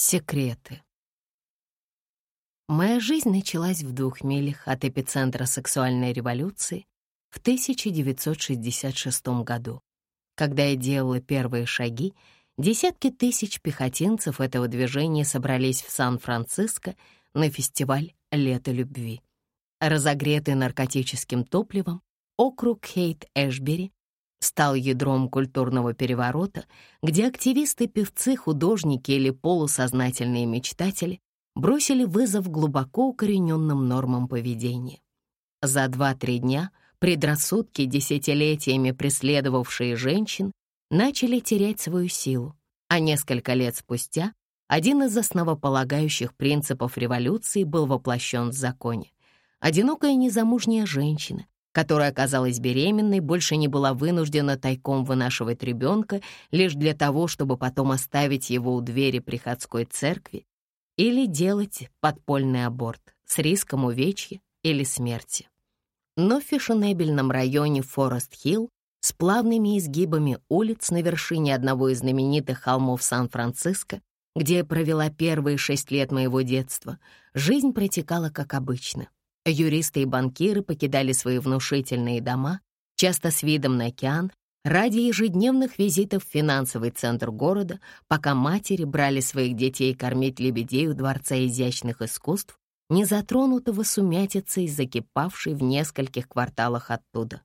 Секреты. Моя жизнь началась в двух милях от эпицентра сексуальной революции в 1966 году. Когда я делала первые шаги, десятки тысяч пехотинцев этого движения собрались в Сан-Франциско на фестиваль «Лето любви». Разогретый наркотическим топливом, округ Хейт-Эшбери стал ядром культурного переворота, где активисты, певцы, художники или полусознательные мечтатели бросили вызов глубоко укорененным нормам поведения. За два-три дня предрассудки, десятилетиями преследовавшие женщин, начали терять свою силу, а несколько лет спустя один из основополагающих принципов революции был воплощен в законе. Одинокая незамужняя женщина, которая оказалась беременной, больше не была вынуждена тайком вынашивать ребенка лишь для того, чтобы потом оставить его у двери приходской церкви или делать подпольный аборт с риском увечья или смерти. Но в фешенебельном районе Форест-Хилл с плавными изгибами улиц на вершине одного из знаменитых холмов Сан-Франциско, где я провела первые шесть лет моего детства, жизнь протекала как обычно. Юристы и банкиры покидали свои внушительные дома, часто с видом на океан, ради ежедневных визитов в финансовый центр города, пока матери брали своих детей кормить лебедей у Дворца изящных искусств, не затронутого сумятицей, закипавшей в нескольких кварталах оттуда.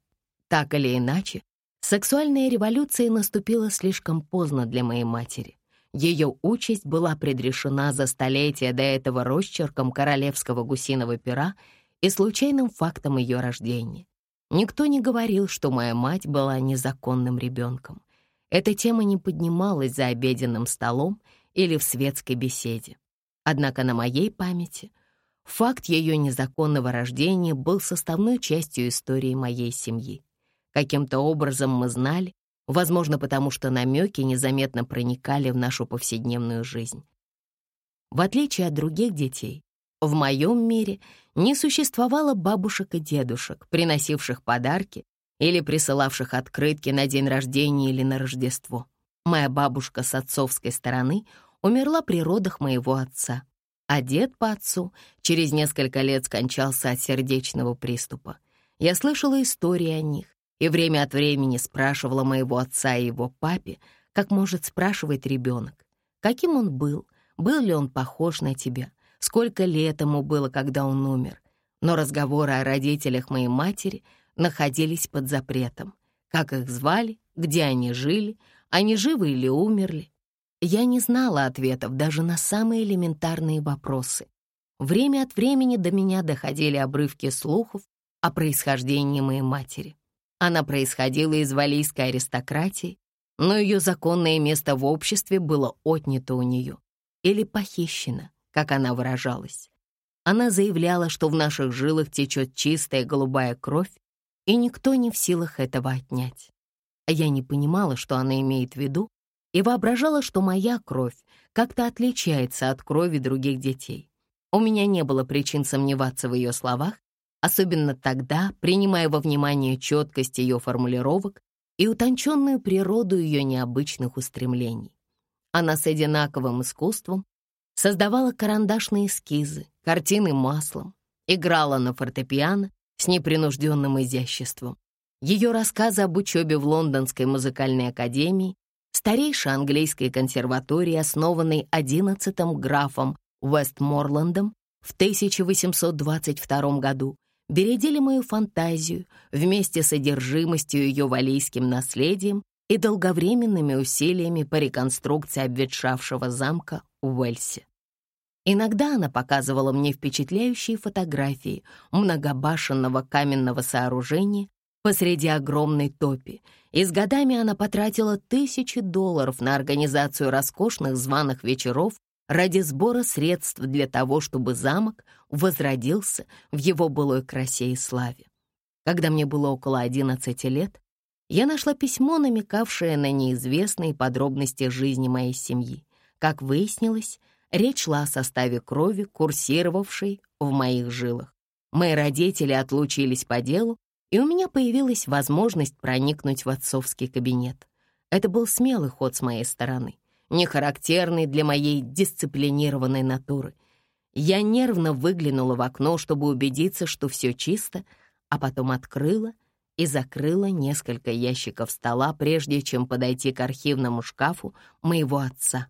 Так или иначе, сексуальная революция наступила слишком поздно для моей матери. Ее участь была предрешена за столетия до этого росчерком королевского гусиного пера и случайным фактом ее рождения. Никто не говорил, что моя мать была незаконным ребенком. Эта тема не поднималась за обеденным столом или в светской беседе. Однако на моей памяти факт ее незаконного рождения был составной частью истории моей семьи. Каким-то образом мы знали, возможно, потому что намеки незаметно проникали в нашу повседневную жизнь. В отличие от других детей, в моем мире не существовало бабушек и дедушек, приносивших подарки или присылавших открытки на день рождения или на Рождество. Моя бабушка с отцовской стороны умерла при родах моего отца, а дед по отцу через несколько лет скончался от сердечного приступа. Я слышала истории о них и время от времени спрашивала моего отца и его папе, как может спрашивать ребенок, каким он был, был ли он похож на тебя — сколько лет ему было, когда он умер. Но разговоры о родителях моей матери находились под запретом. Как их звали, где они жили, они живы или умерли. Я не знала ответов даже на самые элементарные вопросы. Время от времени до меня доходили обрывки слухов о происхождении моей матери. Она происходила из валийской аристократии, но ее законное место в обществе было отнято у нее или похищено как она выражалась. Она заявляла, что в наших жилах течет чистая голубая кровь, и никто не в силах этого отнять. Я не понимала, что она имеет в виду, и воображала, что моя кровь как-то отличается от крови других детей. У меня не было причин сомневаться в ее словах, особенно тогда, принимая во внимание четкость ее формулировок и утонченную природу ее необычных устремлений. Она с одинаковым искусством создавала карандашные эскизы, картины маслом, играла на фортепиано с непринужденным изяществом. Ее рассказы об учебе в Лондонской музыкальной академии, старейшей английской консерватории, основанной одиннадцатым графом Вестморландом в 1822 году, бередили мою фантазию вместе с содержимостью ее валийским наследием и долговременными усилиями по реконструкции обветшавшего замка Уэльсе. Иногда она показывала мне впечатляющие фотографии многобашенного каменного сооружения посреди огромной топи, и с годами она потратила тысячи долларов на организацию роскошных званых вечеров ради сбора средств для того, чтобы замок возродился в его былой красе и славе. Когда мне было около 11 лет, я нашла письмо, намекавшее на неизвестные подробности жизни моей семьи. Как выяснилось, речь шла о составе крови, курсировавшей в моих жилах. Мои родители отлучились по делу, и у меня появилась возможность проникнуть в отцовский кабинет. Это был смелый ход с моей стороны. не характерный для моей дисциплинированной натуры. Я нервно выглянула в окно, чтобы убедиться, что все чисто, а потом открыла и закрыла несколько ящиков стола, прежде чем подойти к архивному шкафу моего отца.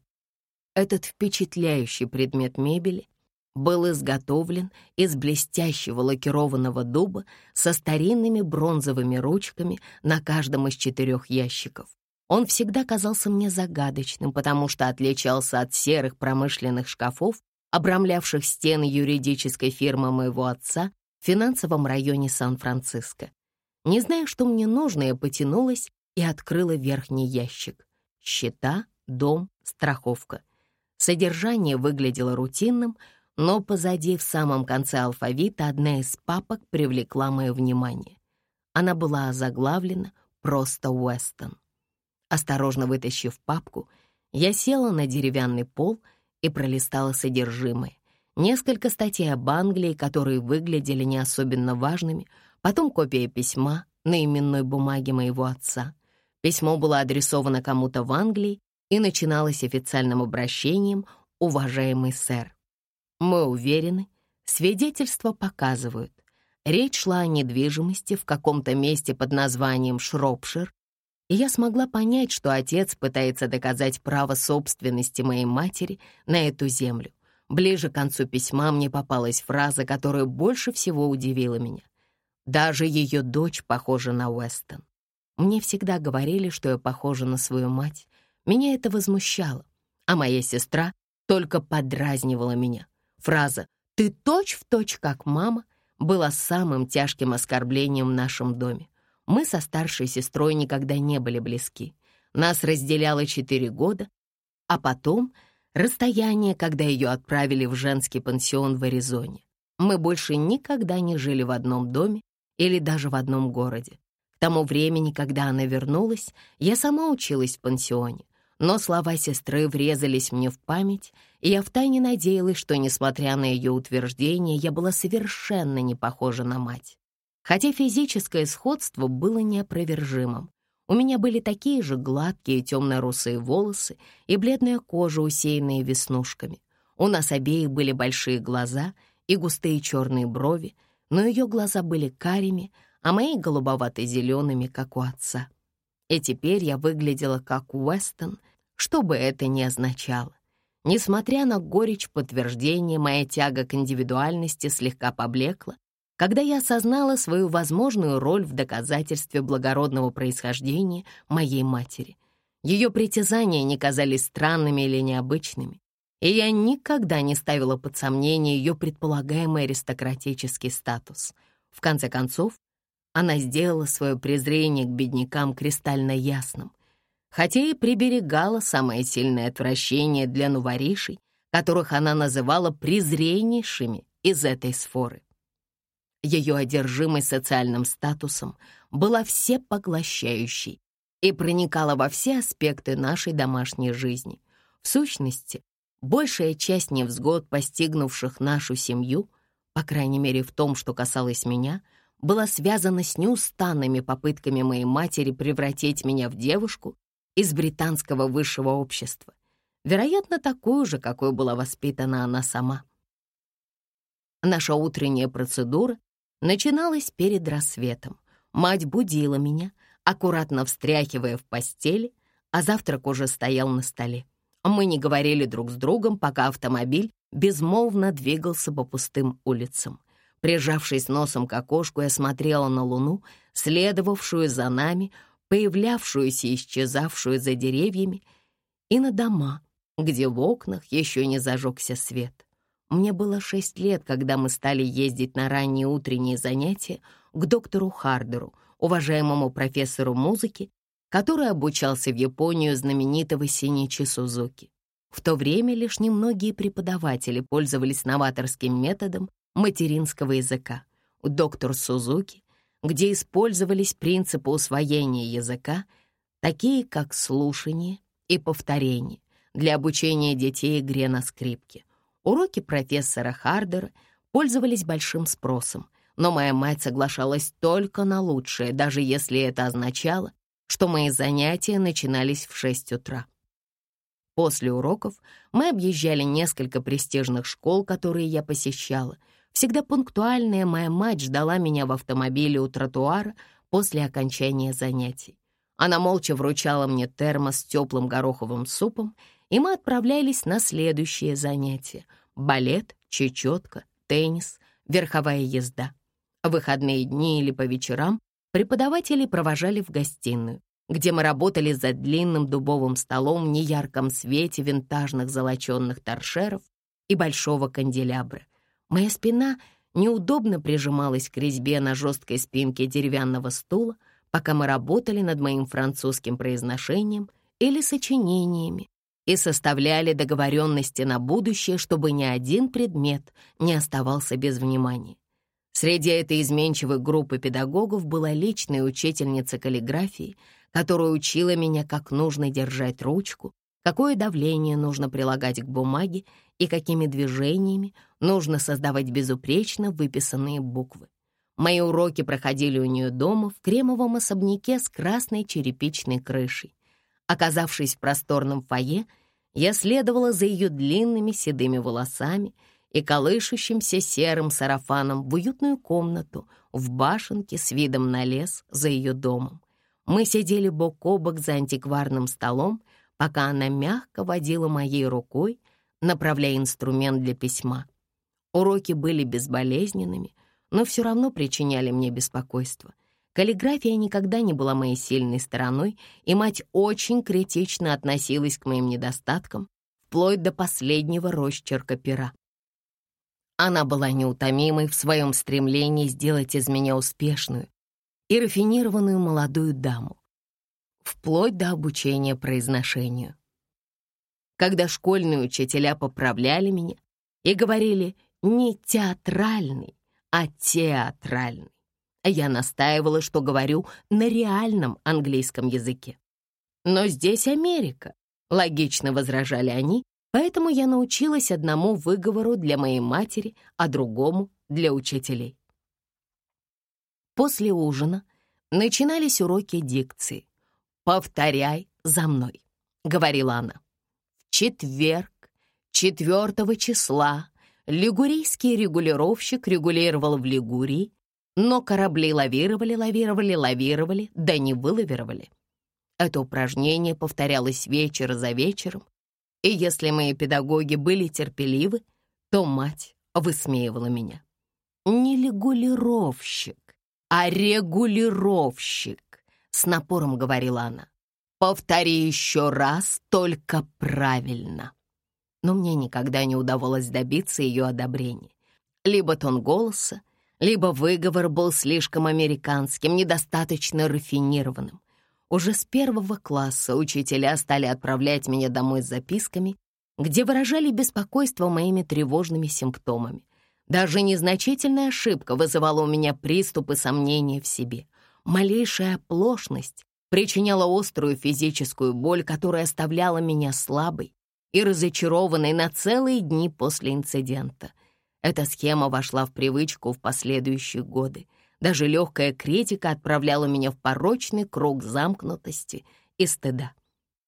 Этот впечатляющий предмет мебели был изготовлен из блестящего лакированного дуба со старинными бронзовыми ручками на каждом из четырех ящиков. Он всегда казался мне загадочным, потому что отличался от серых промышленных шкафов, обрамлявших стены юридической фирмы моего отца в финансовом районе Сан-Франциско. Не зная, что мне нужно, я потянулась и открыла верхний ящик. Счета, дом, страховка. Содержание выглядело рутинным, но позади, в самом конце алфавита, одна из папок привлекла мое внимание. Она была озаглавлена «Просто Уэстон». Осторожно вытащив папку, я села на деревянный пол и пролистала содержимое. Несколько статей об Англии, которые выглядели не особенно важными, потом копия письма на именной бумаге моего отца. Письмо было адресовано кому-то в Англии и начиналось официальным обращением «Уважаемый сэр». Мы уверены, свидетельства показывают, речь шла о недвижимости в каком-то месте под названием Шропшир, и я смогла понять, что отец пытается доказать право собственности моей матери на эту землю. Ближе к концу письма мне попалась фраза, которая больше всего удивила меня. Даже ее дочь похожа на Уэстон. Мне всегда говорили, что я похожа на свою мать. Меня это возмущало, а моя сестра только подразнивала меня. Фраза «ты точь-в-точь как мама» была самым тяжким оскорблением в нашем доме. Мы со старшей сестрой никогда не были близки. Нас разделяло четыре года, а потом расстояние, когда ее отправили в женский пансион в Аризоне. Мы больше никогда не жили в одном доме или даже в одном городе. К тому времени, когда она вернулась, я сама училась в пансионе. Но слова сестры врезались мне в память, и я втайне надеялась, что, несмотря на ее утверждение, я была совершенно не похожа на мать. Хотя физическое сходство было неопровержимым. У меня были такие же гладкие темно-русые волосы и бледная кожа, усеянная веснушками. У нас обеих были большие глаза и густые черные брови, но ее глаза были карими, а мои голубовато-зелеными, как у отца. И теперь я выглядела как Уэстон, что бы это ни означало. Несмотря на горечь подтверждения, моя тяга к индивидуальности слегка поблекла, когда я осознала свою возможную роль в доказательстве благородного происхождения моей матери. Ее притязания не казались странными или необычными, и я никогда не ставила под сомнение ее предполагаемый аристократический статус. В конце концов, она сделала свое презрение к беднякам кристально ясным, хотя и приберегала самое сильное отвращение для новоришей, которых она называла презреннейшими из этой сфоры. Ее одержимость социальным статусом была всепоглощающей и проникала во все аспекты нашей домашней жизни. В сущности, большая часть невзгод, постигнувших нашу семью, по крайней мере в том, что касалось меня — была связана с неустанными попытками моей матери превратить меня в девушку из британского высшего общества, вероятно, такую же, какой была воспитана она сама. Наша утренняя процедура начиналась перед рассветом. Мать будила меня, аккуратно встряхивая в постели, а завтрак уже стоял на столе. Мы не говорили друг с другом, пока автомобиль безмолвно двигался по пустым улицам — Прижавшись носом к окошку, я смотрела на луну, следовавшую за нами, появлявшуюся и исчезавшую за деревьями, и на дома, где в окнах еще не зажегся свет. Мне было шесть лет, когда мы стали ездить на ранние утренние занятия к доктору Хардеру, уважаемому профессору музыки, который обучался в Японию знаменитого Синичи Сузуки. В то время лишь немногие преподаватели пользовались новаторским методом материнского языка, у доктора Сузуки, где использовались принципы усвоения языка, такие как слушание и повторение, для обучения детей игре на скрипке. Уроки профессора Хардера пользовались большим спросом, но моя мать соглашалась только на лучшее, даже если это означало, что мои занятия начинались в 6 утра. После уроков мы объезжали несколько престижных школ, которые я посещала. Всегда пунктуальная моя мать ждала меня в автомобиле у тротуара после окончания занятий. Она молча вручала мне термос с теплым гороховым супом, и мы отправлялись на следующее занятие — балет, чечетка, теннис, верховая езда. В выходные дни или по вечерам преподаватели провожали в гостиную, где мы работали за длинным дубовым столом в неярком свете винтажных золоченных торшеров и большого канделябра. Моя спина неудобно прижималась к резьбе на жесткой спинке деревянного стула, пока мы работали над моим французским произношением или сочинениями и составляли договоренности на будущее, чтобы ни один предмет не оставался без внимания. Среди этой изменчивой группы педагогов была личная учительница каллиграфии, которая учила меня, как нужно держать ручку, какое давление нужно прилагать к бумаге и какими движениями нужно создавать безупречно выписанные буквы. Мои уроки проходили у нее дома в кремовом особняке с красной черепичной крышей. Оказавшись в просторном фойе, я следовала за ее длинными седыми волосами и колышущимся серым сарафаном в уютную комнату в башенке с видом на лес за ее домом. Мы сидели бок о бок за антикварным столом, пока она мягко водила моей рукой, направляя инструмент для письма. Уроки были безболезненными, но все равно причиняли мне беспокойство. Каллиграфия никогда не была моей сильной стороной, и мать очень критично относилась к моим недостаткам, вплоть до последнего росчерка пера. Она была неутомимой в своем стремлении сделать из меня успешную и рафинированную молодую даму, вплоть до обучения произношению. Когда школьные учителя поправляли меня и говорили «не театральный», а театральный. Я настаивала, что говорю на реальном английском языке. Но здесь Америка, логично возражали они, поэтому я научилась одному выговору для моей матери, а другому для учителей. После ужина начинались уроки дикции. «Повторяй за мной», — говорила она. «В четверг, 4 числа, Лигурийский регулировщик регулировал в Лигурии, но корабли лавировали, лавировали, лавировали, да не вылавировали. Это упражнение повторялось вечер за вечером, и если мои педагоги были терпеливы, то мать высмеивала меня. Не регулировщик, а регулировщик, с напором говорила она. Повтори еще раз, только правильно но мне никогда не удавалось добиться ее одобрения. Либо тон голоса, либо выговор был слишком американским, недостаточно рафинированным. Уже с первого класса учителя стали отправлять меня домой с записками, где выражали беспокойство моими тревожными симптомами. Даже незначительная ошибка вызывала у меня приступы сомнения в себе. Малейшая оплошность причиняла острую физическую боль, которая оставляла меня слабой и разочарованной на целые дни после инцидента. Эта схема вошла в привычку в последующие годы. Даже легкая критика отправляла меня в порочный круг замкнутости и стыда.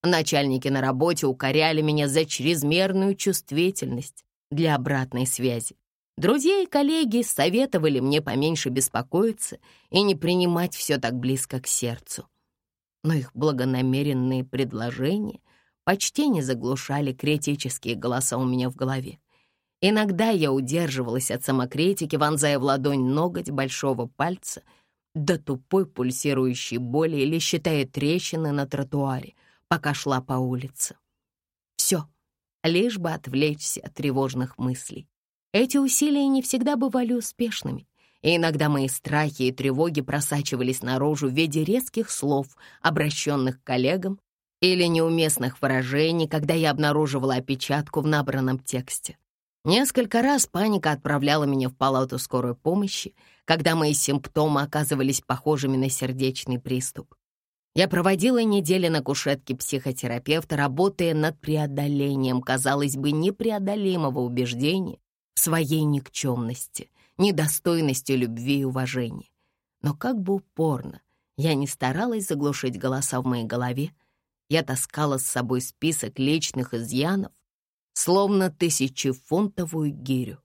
Начальники на работе укоряли меня за чрезмерную чувствительность для обратной связи. Друзья и коллеги советовали мне поменьше беспокоиться и не принимать все так близко к сердцу. Но их благонамеренные предложения почти не заглушали критические голоса у меня в голове. Иногда я удерживалась от самокритики, вонзая в ладонь ноготь большого пальца до тупой пульсирующей боли или считая трещины на тротуаре, пока шла по улице. Все, лишь бы отвлечься от тревожных мыслей. Эти усилия не всегда бывали успешными, и иногда мои страхи и тревоги просачивались наружу в виде резких слов, обращенных к коллегам или неуместных выражений, когда я обнаруживала опечатку в набранном тексте. Несколько раз паника отправляла меня в палату скорой помощи, когда мои симптомы оказывались похожими на сердечный приступ. Я проводила недели на кушетке психотерапевта, работая над преодолением, казалось бы, непреодолимого убеждения своей никчемности, недостойности любви и уважения. Но как бы упорно я не старалась заглушить голоса в моей голове, Я таскала с собой список личных изъянов, словно тысячефунтовую гирю.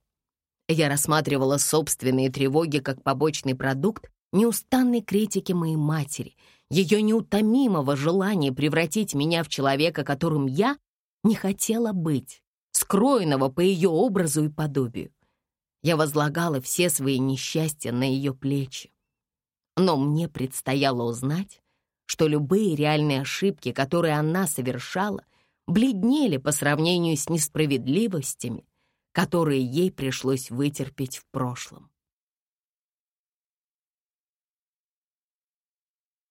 Я рассматривала собственные тревоги как побочный продукт неустанной критики моей матери, ее неутомимого желания превратить меня в человека, которым я не хотела быть, скроенного по ее образу и подобию. Я возлагала все свои несчастья на ее плечи. Но мне предстояло узнать, что любые реальные ошибки, которые она совершала, бледнели по сравнению с несправедливостями, которые ей пришлось вытерпеть в прошлом.